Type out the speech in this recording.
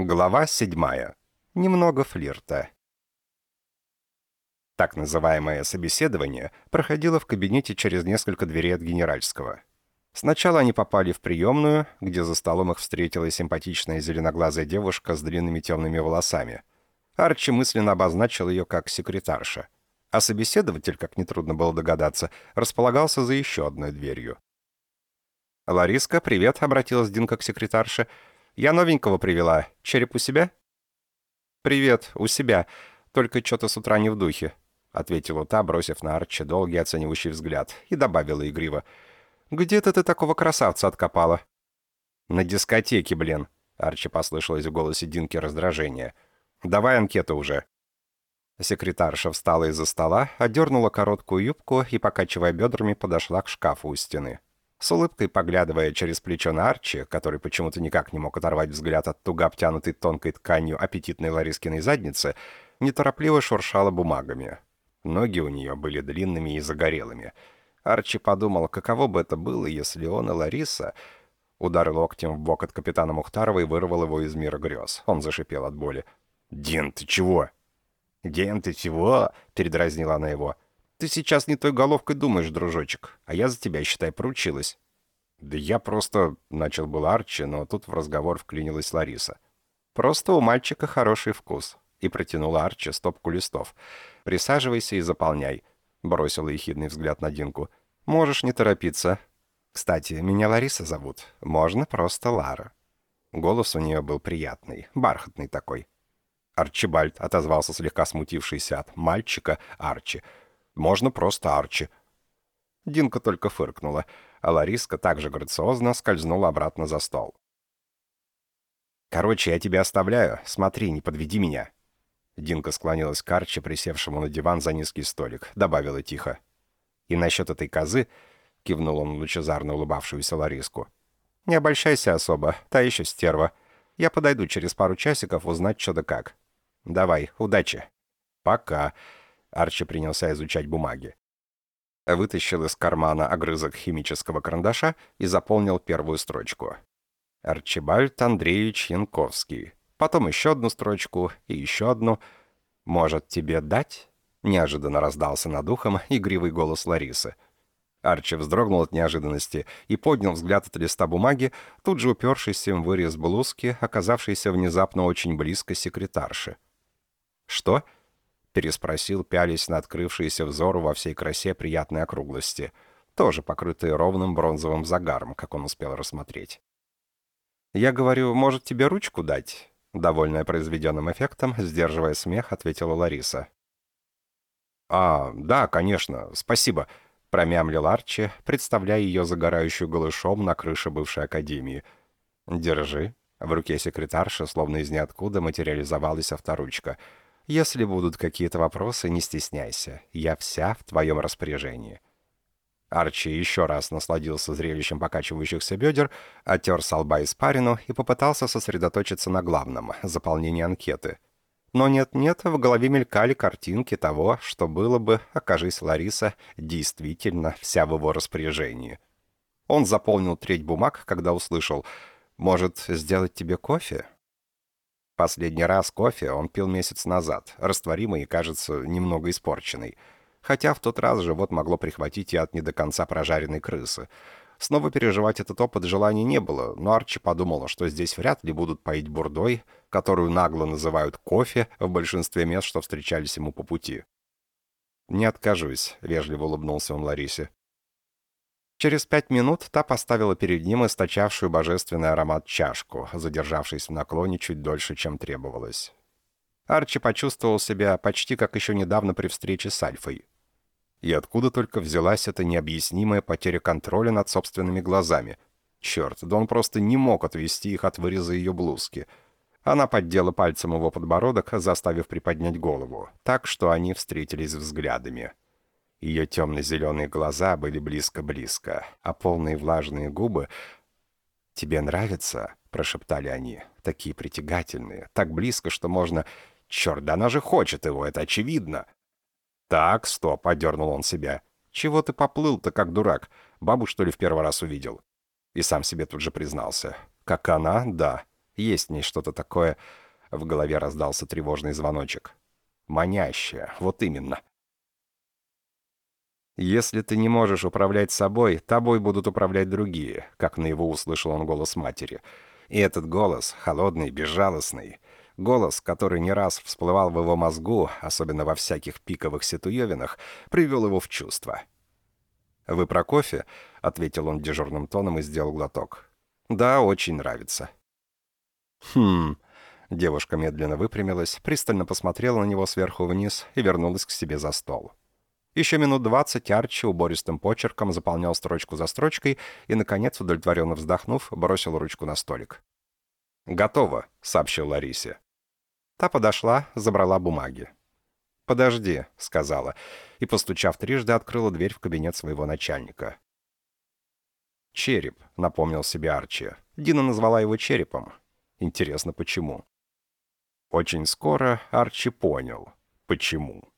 Глава седьмая. Немного флирта. Так называемое собеседование проходило в кабинете через несколько дверей от генеральского. Сначала они попали в приемную, где за столом их встретила симпатичная зеленоглазая девушка с длинными темными волосами. Арчи мысленно обозначил ее как секретарша. А собеседователь, как нетрудно было догадаться, располагался за еще одной дверью. «Лариска, привет», — обратилась Динка к секретарше. «Я новенького привела. Череп у себя?» «Привет, у себя. Только что-то с утра не в духе», — ответила та, бросив на Арчи долгий оценивающий взгляд, и добавила игриво. «Где-то ты такого красавца откопала?» «На дискотеке, блин», — Арчи послышалось в голосе Динки раздражение. «Давай анкету уже». Секретарша встала из-за стола, одернула короткую юбку и, покачивая бедрами, подошла к шкафу у стены. С улыбкой поглядывая через плечо на Арчи, который почему-то никак не мог оторвать взгляд от туго обтянутой тонкой тканью аппетитной Ларискиной задницы, неторопливо шуршала бумагами. Ноги у нее были длинными и загорелыми. Арчи подумал, каково бы это было, если он и Лариса... Удар локтем в бок от капитана Мухтарова и вырвал его из мира грез. Он зашипел от боли. «Дин, ты чего?» «Дин, ты чего?» — передразнила она его. Ты сейчас не той головкой думаешь, дружочек, а я за тебя, считай, поручилась». «Да я просто...» — начал был Арчи, но тут в разговор вклинилась Лариса. «Просто у мальчика хороший вкус», — и протянула Арчи стопку листов. «Присаживайся и заполняй», — бросила ехидный взгляд на Динку. «Можешь не торопиться. Кстати, меня Лариса зовут. Можно просто Лара». Голос у нее был приятный, бархатный такой. «Арчибальд», — отозвался слегка смутившийся от мальчика Арчи, — можно просто Арчи». Динка только фыркнула, а Лариска также грациозно скользнула обратно за стол. «Короче, я тебя оставляю. Смотри, не подведи меня». Динка склонилась к Арчи, присевшему на диван за низкий столик, добавила тихо. «И насчет этой козы...» — кивнул он лучезарно улыбавшуюся Лариску. «Не обольщайся особо, та еще стерва. Я подойду через пару часиков узнать, что да как. Давай, удачи». «Пока», Арчи принялся изучать бумаги. Вытащил из кармана огрызок химического карандаша и заполнил первую строчку. Арчибальд Андреевич Янковский. Потом еще одну строчку и еще одну. «Может, тебе дать?» Неожиданно раздался над ухом игривый голос Ларисы. Арчи вздрогнул от неожиданности и поднял взгляд от листа бумаги, тут же упершись им вырез блузки, оказавшийся внезапно очень близко секретарши. «Что?» Переспросил, пялись на открывшийся взору во всей красе приятной округлости, тоже покрытые ровным бронзовым загаром, как он успел рассмотреть. «Я говорю, может, тебе ручку дать?» Довольная произведенным эффектом, сдерживая смех, ответила Лариса. «А, да, конечно, спасибо», — промямлил Арчи, представляя ее загорающую голышом на крыше бывшей академии. «Держи». В руке секретарши, словно из ниоткуда, материализовалась авторучка — если будут какие-то вопросы, не стесняйся. Я вся в твоем распоряжении». Арчи еще раз насладился зрелищем покачивающихся бедер, оттер с лба испарину и попытался сосредоточиться на главном — заполнении анкеты. Но нет-нет, в голове мелькали картинки того, что было бы, окажись Лариса, действительно вся в его распоряжении. Он заполнил треть бумаг, когда услышал «Может, сделать тебе кофе?» Последний раз кофе он пил месяц назад, растворимый и, кажется, немного испорченный. Хотя в тот раз живот могло прихватить и от не до конца прожаренной крысы. Снова переживать этот опыт желания не было, но Арчи подумала, что здесь вряд ли будут поить бурдой, которую нагло называют кофе в большинстве мест, что встречались ему по пути. «Не откажусь», — вежливо улыбнулся он Ларисе. Через пять минут та поставила перед ним источавшую божественный аромат чашку, задержавшись в наклоне чуть дольше, чем требовалось. Арчи почувствовал себя почти как еще недавно при встрече с Альфой. И откуда только взялась эта необъяснимая потеря контроля над собственными глазами. Черт, да он просто не мог отвести их от выреза ее блузки. Она поддела пальцем его подбородок, заставив приподнять голову, так что они встретились взглядами. Ее темно-зеленые глаза были близко-близко, а полные влажные губы... «Тебе нравится?» — прошептали они. «Такие притягательные, так близко, что можно...» «Черт, да она же хочет его, это очевидно!» «Так, стоп!» — одернул он себя. «Чего ты поплыл-то, как дурак? Бабу, что ли, в первый раз увидел?» И сам себе тут же признался. «Как она, да. Есть в ней что-то такое... В голове раздался тревожный звоночек. Манящее, вот именно. «Если ты не можешь управлять собой, тобой будут управлять другие», как на его услышал он голос матери. И этот голос, холодный, безжалостный, голос, который не раз всплывал в его мозгу, особенно во всяких пиковых ситуевинах, привел его в чувство. «Вы про кофе?» — ответил он дежурным тоном и сделал глоток. «Да, очень нравится». «Хм...» Девушка медленно выпрямилась, пристально посмотрела на него сверху вниз и вернулась к себе за стол. Еще минут двадцать Арчи убористым почерком заполнял строчку за строчкой и, наконец, удовлетворенно вздохнув, бросил ручку на столик. «Готово», — сообщил Ларисе. Та подошла, забрала бумаги. «Подожди», — сказала, и, постучав трижды, открыла дверь в кабинет своего начальника. «Череп», — напомнил себе Арчи. Дина назвала его черепом. Интересно, почему? Очень скоро Арчи понял, почему.